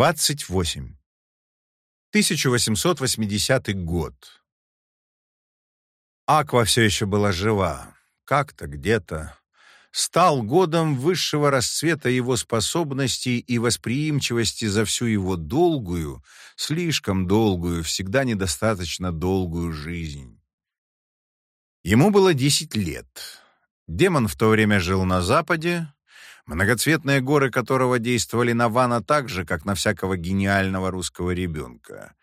28. 1880 год. Аква все еще была жива. Как-то, где-то. Стал годом высшего расцвета его способностей и восприимчивости за всю его долгую, слишком долгую, всегда недостаточно долгую жизнь. Ему было 10 лет. Демон в то время жил на Западе, многоцветные горы которого действовали на Вана так же, как на всякого гениального русского ребенка.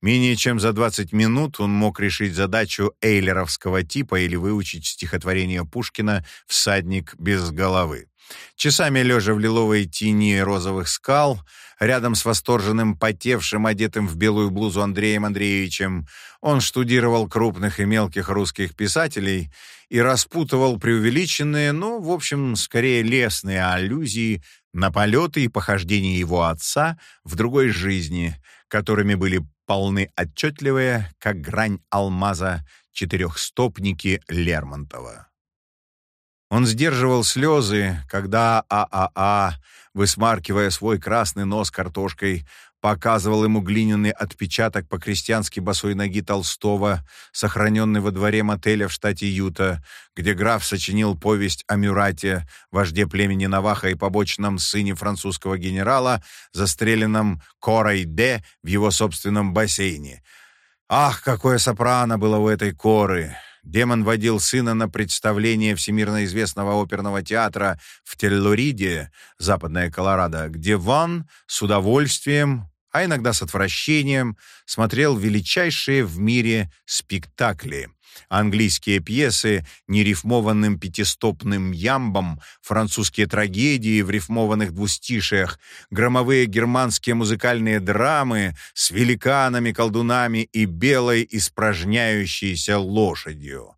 Менее чем за 20 минут он мог решить задачу эйлеровского типа или выучить стихотворение Пушкина «Всадник без головы». Часами лежа в лиловой тени розовых скал, рядом с восторженным, потевшим, одетым в белую блузу Андреем Андреевичем, он штудировал крупных и мелких русских писателей и распутывал преувеличенные, ну, в общем, скорее лесные аллюзии на полеты и похождения его отца в другой жизни, которыми были полны отчетливые, как грань алмаза, четырехстопники Лермонтова. Он сдерживал слезы, когда ААА, высмаркивая свой красный нос картошкой, показывал ему глиняный отпечаток по-крестьянски босой ноги Толстого, сохраненный во дворе мотеля в штате Юта, где граф сочинил повесть о Мюрате, вожде племени Наваха и побочном сыне французского генерала, застреленном Корой Д в его собственном бассейне. Ах, какое сопрано было у этой Коры! Демон водил сына на представление всемирно известного оперного театра в Теллориде, западная Колорадо, где Ван с удовольствием, а иногда с отвращением, смотрел величайшие в мире спектакли. Английские пьесы нерифмованным пятистопным ямбом, французские трагедии в рифмованных двустишиях, громовые германские музыкальные драмы с великанами, колдунами и белой испражняющейся лошадью.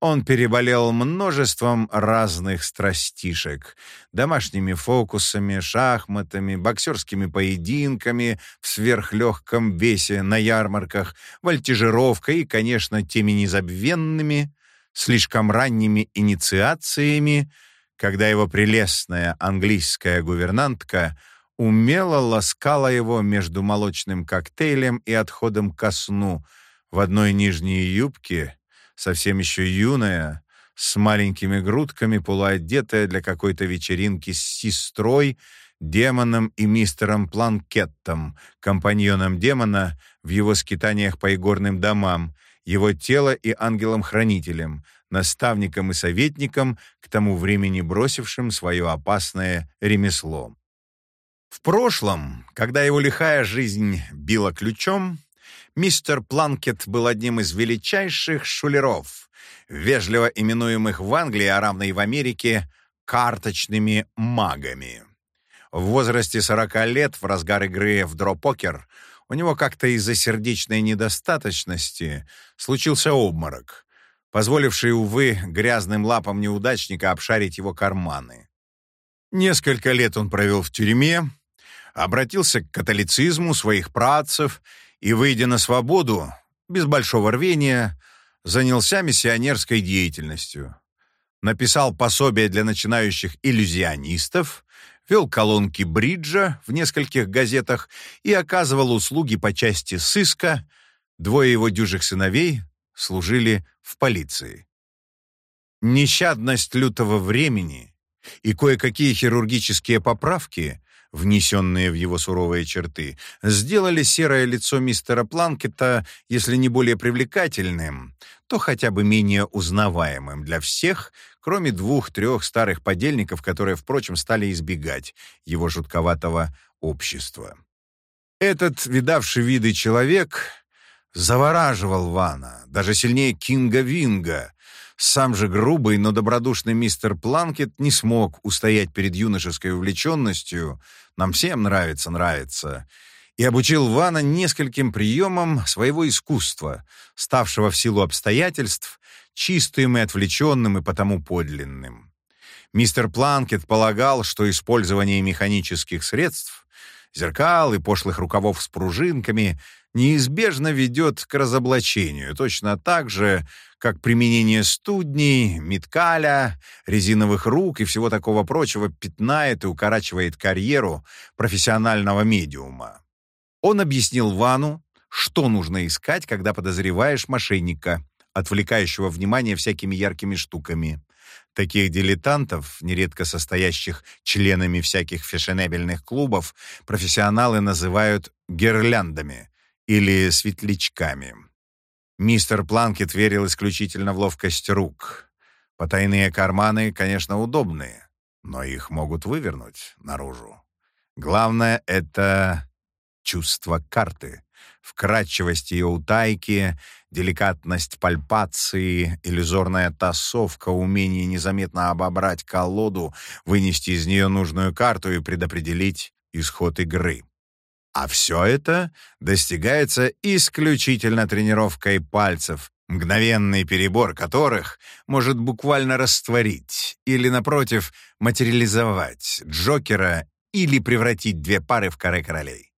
Он переболел множеством разных страстишек. Домашними фокусами, шахматами, боксерскими поединками в сверхлегком весе на ярмарках, вольтижировкой и, конечно, теми незабвенными, слишком ранними инициациями, когда его прелестная английская гувернантка умело ласкала его между молочным коктейлем и отходом ко сну в одной нижней юбке — совсем еще юная, с маленькими грудками, полуодетая для какой-то вечеринки с сестрой, демоном и мистером Планкеттом, компаньоном демона в его скитаниях по игорным домам, его тело и ангелом-хранителем, наставником и советником, к тому времени бросившим свое опасное ремесло. В прошлом, когда его лихая жизнь била ключом, Мистер Планкет был одним из величайших шулеров, вежливо именуемых в Англии, а равно в Америке, карточными магами. В возрасте 40 лет, в разгар игры в дропокер, у него как-то из-за сердечной недостаточности случился обморок, позволивший, увы, грязным лапам неудачника обшарить его карманы. Несколько лет он провел в тюрьме, обратился к католицизму своих працев и, выйдя на свободу, без большого рвения, занялся миссионерской деятельностью. Написал пособие для начинающих иллюзионистов, вел колонки бриджа в нескольких газетах и оказывал услуги по части сыска. Двое его дюжих сыновей служили в полиции. Нещадность лютого времени и кое-какие хирургические поправки внесенные в его суровые черты, сделали серое лицо мистера Планкета, если не более привлекательным, то хотя бы менее узнаваемым для всех, кроме двух-трех старых подельников, которые, впрочем, стали избегать его жутковатого общества. Этот видавший виды человек завораживал Вана, даже сильнее Кинга Винга, сам же грубый, но добродушный мистер Планкет не смог устоять перед юношеской увлеченностью, нам всем нравится, нравится, и обучил Вана нескольким приемам своего искусства, ставшего в силу обстоятельств чистым и отвлеченным и потому подлинным. Мистер Планкет полагал, что использование механических средств, зеркал и пошлых рукавов с пружинками неизбежно ведет к разоблачению, точно так же, как применение студней, меткаля, резиновых рук и всего такого прочего пятнает и укорачивает карьеру профессионального медиума. Он объяснил Вану, что нужно искать, когда подозреваешь мошенника, отвлекающего внимание всякими яркими штуками. Таких дилетантов, нередко состоящих членами всяких фешенебельных клубов, профессионалы называют гирляндами или светлячками. Мистер Планкет верил исключительно в ловкость рук. Потайные карманы, конечно, удобные, но их могут вывернуть наружу. Главное — это чувство карты, вкрадчивость ее утайки, деликатность пальпации, иллюзорная тасовка, умение незаметно обобрать колоду, вынести из нее нужную карту и предопределить исход игры. А все это достигается исключительно тренировкой пальцев, мгновенный перебор которых может буквально растворить или, напротив, материализовать Джокера или превратить две пары в каре королей.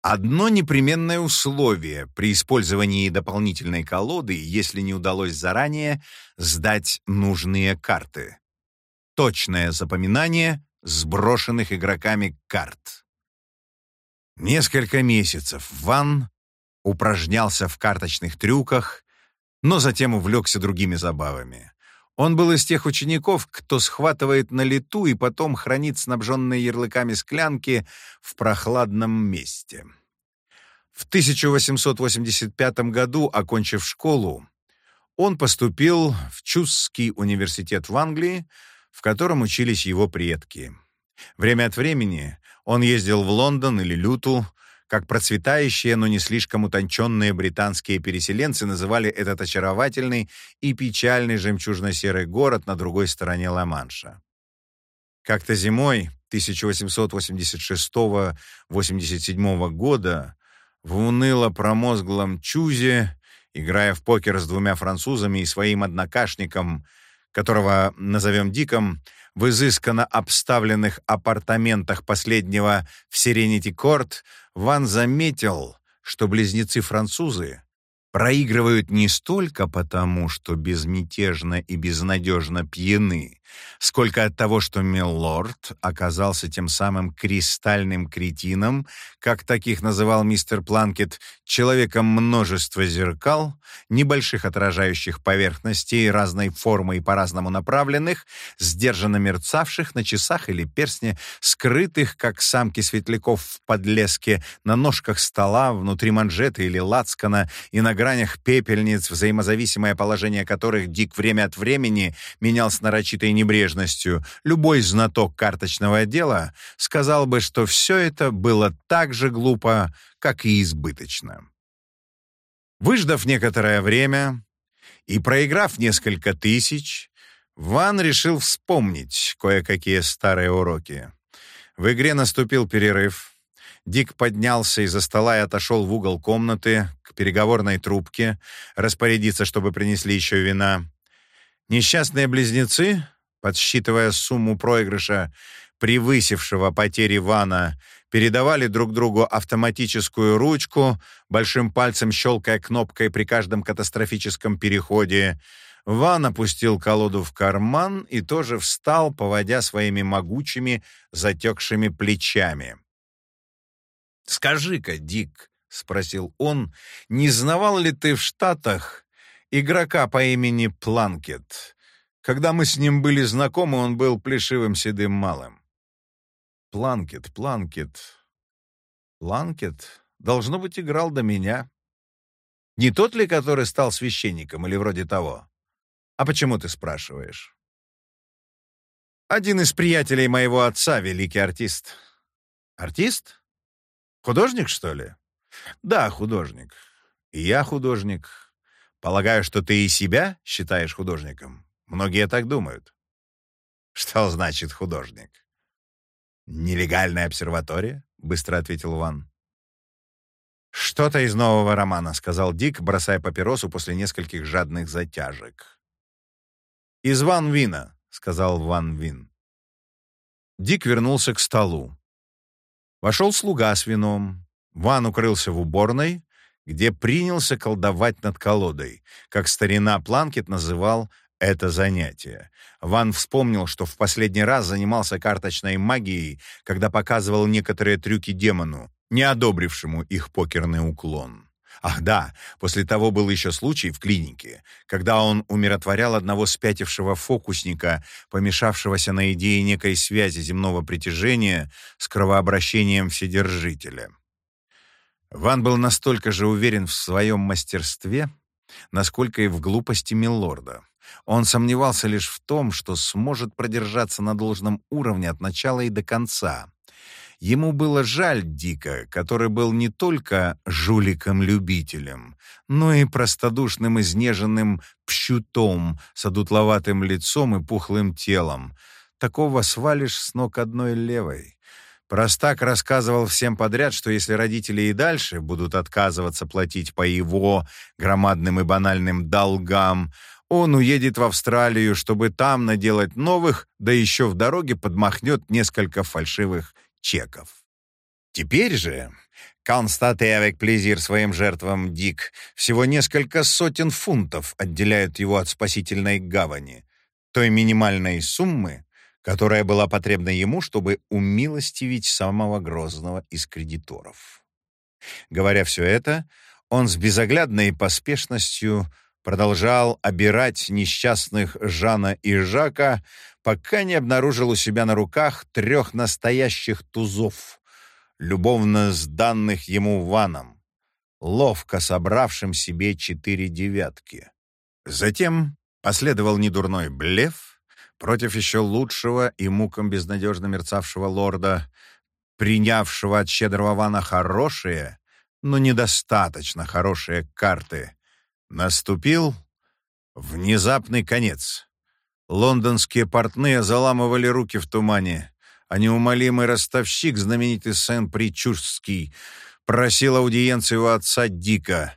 Одно непременное условие при использовании дополнительной колоды, если не удалось заранее сдать нужные карты. Точное запоминание сброшенных игроками карт. Несколько месяцев Ван упражнялся в карточных трюках, но затем увлекся другими забавами. Он был из тех учеников, кто схватывает на лету и потом хранит снабженные ярлыками склянки в прохладном месте. В 1885 году, окончив школу, он поступил в Чусский университет в Англии, в котором учились его предки. Время от времени он ездил в Лондон или Люту, как процветающие, но не слишком утонченные британские переселенцы называли этот очаровательный и печальный жемчужно-серый город на другой стороне Ла-Манша. Как-то зимой 1886-87 года в уныло-промозглом Чузе, играя в покер с двумя французами и своим однокашником, которого назовем Диком, в изысканно обставленных апартаментах последнего в Сиренити Корт, Ван заметил, что близнецы-французы проигрывают не столько потому, что безмятежно и безнадежно пьяны, сколько от того, что Миллорд оказался тем самым кристальным кретином, как таких называл мистер Планкет, человеком множества зеркал, небольших отражающих поверхностей разной формы и по-разному направленных, сдержанно мерцавших на часах или перстне, скрытых, как самки светляков в подлеске, на ножках стола, внутри манжеты или лацкана и на гранях пепельниц, взаимозависимое положение которых Дик время от времени менял с нарочитой небрежностью, любой знаток карточного дела сказал бы, что все это было так же глупо, как и избыточно. Выждав некоторое время и проиграв несколько тысяч, Ван решил вспомнить кое-какие старые уроки. В игре наступил перерыв. Дик поднялся из-за стола и отошел в угол комнаты к переговорной трубке, распорядиться, чтобы принесли еще вина. Несчастные близнецы, подсчитывая сумму проигрыша, превысившего потери Вана, передавали друг другу автоматическую ручку, большим пальцем щелкая кнопкой при каждом катастрофическом переходе. Ван опустил колоду в карман и тоже встал, поводя своими могучими, затекшими плечами. «Скажи-ка, Дик», — спросил он, — «не знавал ли ты в Штатах игрока по имени Планкет? Когда мы с ним были знакомы, он был плешивым седым малым». «Планкет, Планкет, Планкет, должно быть, играл до меня. Не тот ли, который стал священником или вроде того? А почему ты спрашиваешь?» «Один из приятелей моего отца, великий артист». «Артист?» Художник, что ли? Да, художник. И я художник. Полагаю, что ты и себя считаешь художником. Многие так думают. Что значит художник? Нелегальная обсерватория? Быстро ответил Ван. «Что-то из нового романа», — сказал Дик, бросая папиросу после нескольких жадных затяжек. «Из Ван Вина», — сказал Ван Вин. Дик вернулся к столу. Вошел слуга с вином. Ван укрылся в уборной, где принялся колдовать над колодой, как старина Планкет называл это занятие. Ван вспомнил, что в последний раз занимался карточной магией, когда показывал некоторые трюки демону, не одобрившему их покерный уклон. Ах да, после того был еще случай в клинике, когда он умиротворял одного спятившего фокусника, помешавшегося на идее некой связи земного притяжения с кровообращением Вседержителя. Ван был настолько же уверен в своем мастерстве, насколько и в глупости Милорда. Он сомневался лишь в том, что сможет продержаться на должном уровне от начала и до конца. Ему было жаль Дика, который был не только жуликом-любителем, но и простодушным изнеженным пщутом с одутловатым лицом и пухлым телом. Такого свалишь с ног одной левой. Простак рассказывал всем подряд, что если родители и дальше будут отказываться платить по его громадным и банальным долгам, он уедет в Австралию, чтобы там наделать новых, да еще в дороге подмахнет несколько фальшивых чеков. Теперь же, констате avec плезир своим жертвам Дик, всего несколько сотен фунтов отделяют его от спасительной гавани, той минимальной суммы, которая была потребна ему, чтобы умилостивить самого грозного из кредиторов. Говоря все это, он с безоглядной поспешностью продолжал обирать несчастных Жана и Жака, пока не обнаружил у себя на руках трех настоящих тузов, любовно сданных ему ваном, ловко собравшим себе четыре девятки. Затем последовал недурной блеф против еще лучшего и муком безнадежно мерцавшего лорда, принявшего от щедрого вана хорошие, но недостаточно хорошие карты — Наступил внезапный конец. Лондонские портные заламывали руки в тумане, а неумолимый ростовщик, знаменитый Сен-Причурский, просил аудиенции у отца Дика.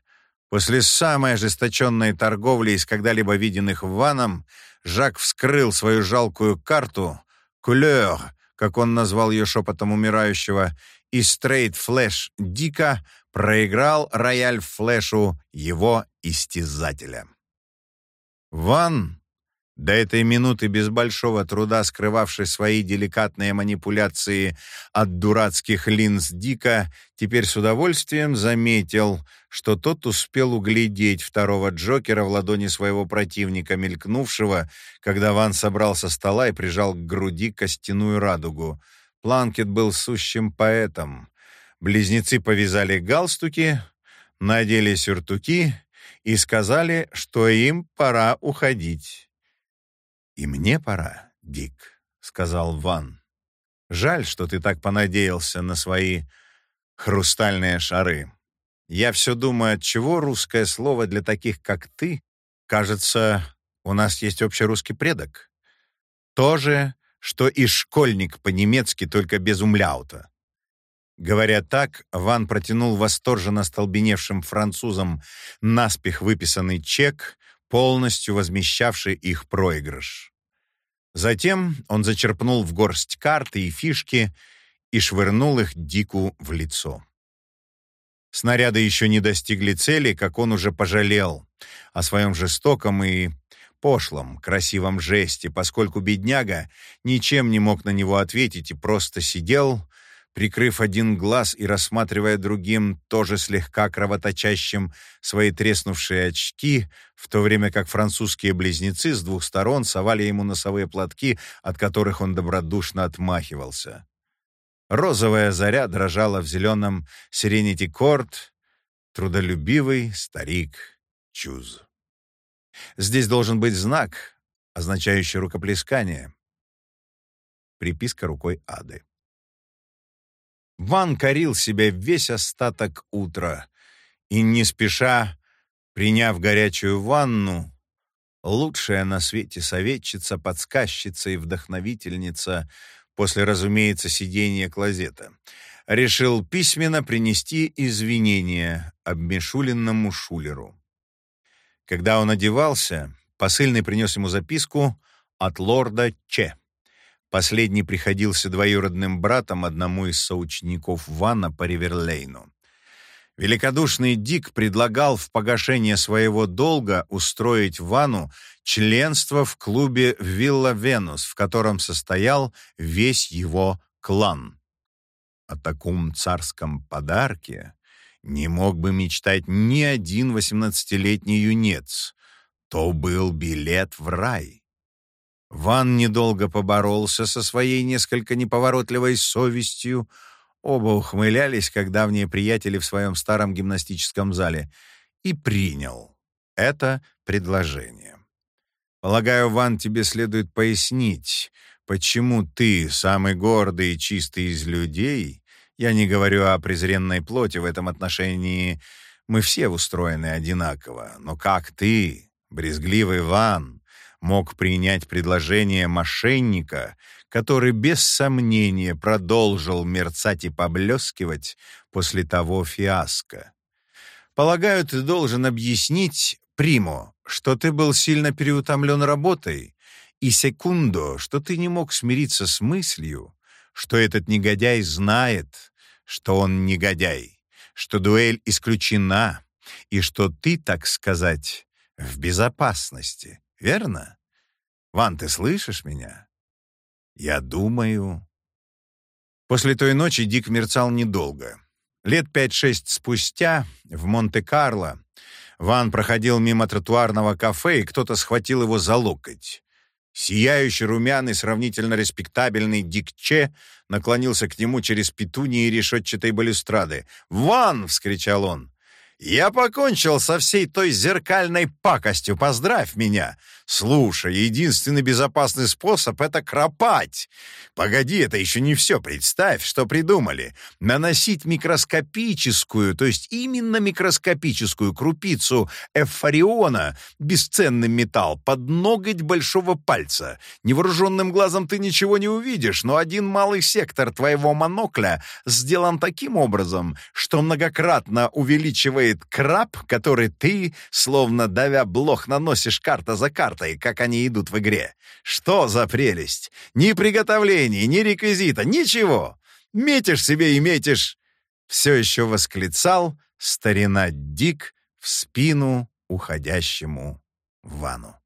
После самой ожесточенной торговли из когда-либо виденных ваном, Жак вскрыл свою жалкую карту «Кулер», как он назвал ее шепотом умирающего, и «Стрейт Флэш» Дика проиграл рояль Флэшу его истязателя. Ван, до этой минуты без большого труда скрывавший свои деликатные манипуляции от дурацких линз Дика, теперь с удовольствием заметил, что тот успел углядеть второго Джокера в ладони своего противника, мелькнувшего, когда Ван собрал со стола и прижал к груди костяную радугу. Планкет был сущим поэтом. Близнецы повязали галстуки, надели сюртуки и сказали, что им пора уходить. «И мне пора, Дик», — сказал Ван. «Жаль, что ты так понадеялся на свои хрустальные шары. Я все думаю, от чего русское слово для таких, как ты, кажется, у нас есть общерусский предок. То же, что и школьник по-немецки, только без умляута. Говоря так, Ван протянул восторженно столбеневшим французам наспех выписанный чек, полностью возмещавший их проигрыш. Затем он зачерпнул в горсть карты и фишки и швырнул их Дику в лицо. Снаряды еще не достигли цели, как он уже пожалел о своем жестоком и пошлом, красивом жесте, поскольку бедняга ничем не мог на него ответить и просто сидел, прикрыв один глаз и рассматривая другим, тоже слегка кровоточащим, свои треснувшие очки, в то время как французские близнецы с двух сторон совали ему носовые платки, от которых он добродушно отмахивался. Розовая заря дрожала в зеленом Serenity Корт, трудолюбивый старик Чуз. Здесь должен быть знак, означающий рукоплескание. Приписка рукой Ады. Ван корил себя весь остаток утра и, не спеша, приняв горячую ванну, лучшая на свете советчица, подсказчица и вдохновительница после, разумеется, сидения клозета, решил письменно принести извинения обмешуленному шулеру. Когда он одевался, посыльный принес ему записку от лорда Че. Последний приходился двоюродным братом одному из соучеников Ванна по Риверлейну. Великодушный Дик предлагал в погашение своего долга устроить Вану членство в клубе «Вилла Венус», в котором состоял весь его клан. О таком царском подарке не мог бы мечтать ни один восемнадцатилетний юнец. То был билет в рай. Ван недолго поборолся со своей несколько неповоротливой совестью, Оба ухмылялись, как давние приятели в своем старом гимнастическом зале, и принял это предложение. Полагаю, Ван, тебе следует пояснить, почему ты, самый гордый и чистый из людей, я не говорю о презренной плоти в этом отношении, мы все устроены одинаково, но как ты, брезгливый Ван, мог принять предложение мошенника, который без сомнения продолжил мерцать и поблескивать после того фиаско. Полагаю, ты должен объяснить, Приму, что ты был сильно переутомлен работой, и секундо, что ты не мог смириться с мыслью, что этот негодяй знает, что он негодяй, что дуэль исключена, и что ты, так сказать, в безопасности, верно? Ван, ты слышишь меня? Я думаю... После той ночи Дик мерцал недолго. Лет пять-шесть спустя в Монте-Карло Ван проходил мимо тротуарного кафе, и кто-то схватил его за локоть. Сияющий, румяный, сравнительно респектабельный Дик Че наклонился к нему через петунии решетчатой балюстрады. «Ван!» — вскричал он. «Я покончил со всей той зеркальной пакостью, поздравь меня! Слушай, единственный безопасный способ — это кропать. Погоди, это еще не все. Представь, что придумали. Наносить микроскопическую, то есть именно микроскопическую крупицу эфориона, бесценный металл, под ноготь большого пальца. Невооруженным глазом ты ничего не увидишь, но один малый сектор твоего монокля сделан таким образом, что многократно увеличивает краб, который ты, словно давя блох, наносишь карта за картой, как они идут в игре. Что за прелесть! Ни приготовления, ни реквизита, ничего! Метишь себе и метишь!» Все еще восклицал старина Дик в спину уходящему Вану.